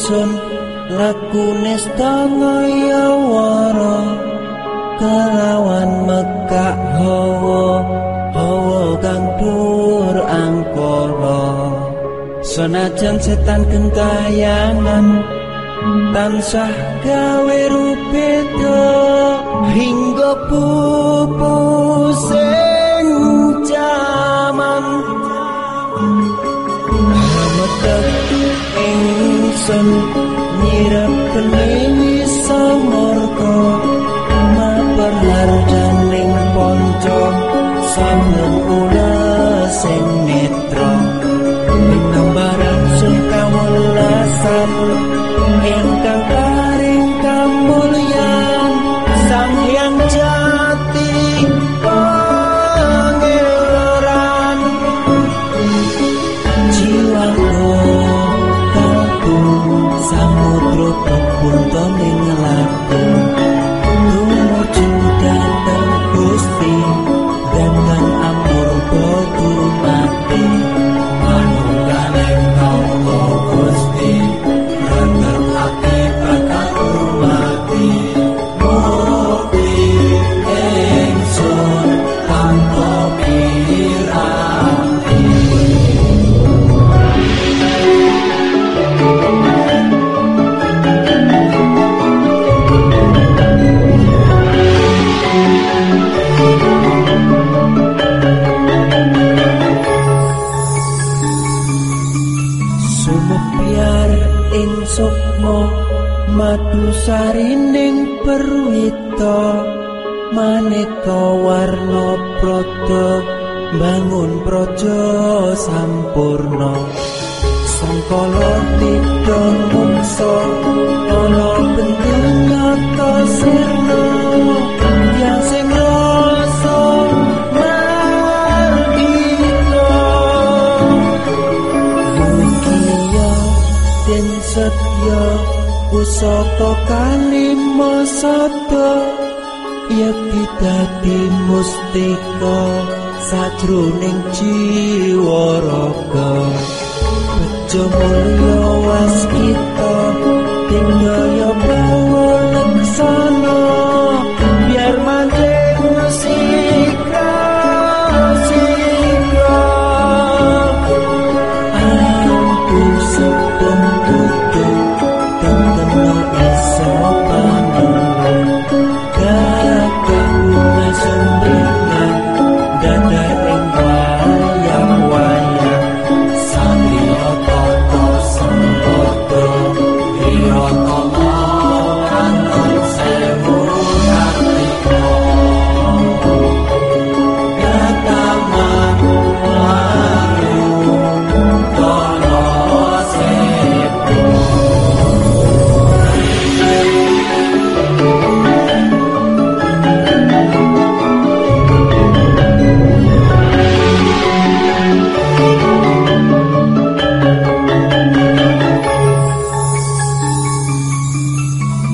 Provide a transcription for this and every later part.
ingsun laku nestangaya wara kelawan mekak hawa hawa kang dur angkara. Senajan setan kentayangan tansah gawe rupeda hingga pupu ingsun nyirap kenini samorko maperharjaning ponco sangen Sumepyar ing sukma madu sarining perwita. Maneka warna prada bangun praja sampurna. Sangkala tidha mungsa ana bendungata sirna setya pusaka kalima sada Yekti dadi mustika sajroning jiwa raga. Bejo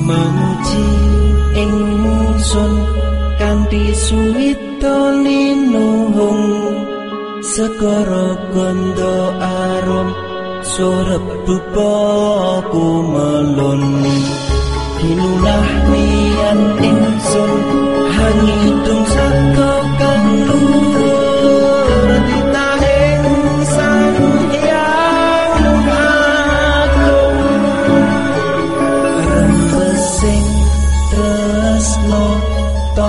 Manci ingsun kanthi suwita linuhung segara gondo arum surep dupa kumelun Kinunah nian ingsun hangidung saka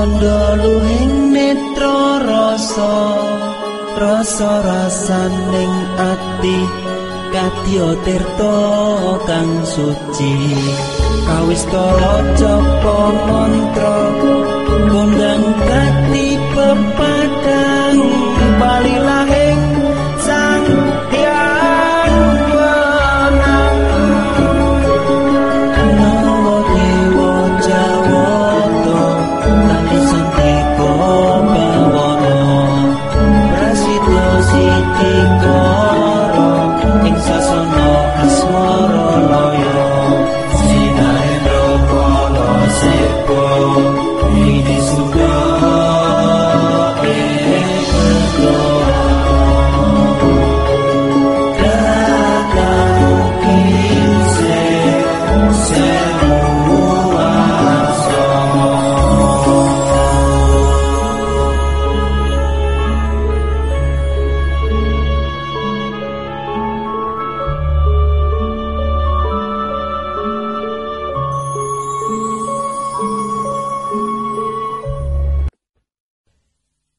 tondo luhing netra rasa rasa rasaning ati kadya tirta kang suci. Kawis tara japa mantra kondang kati pepadang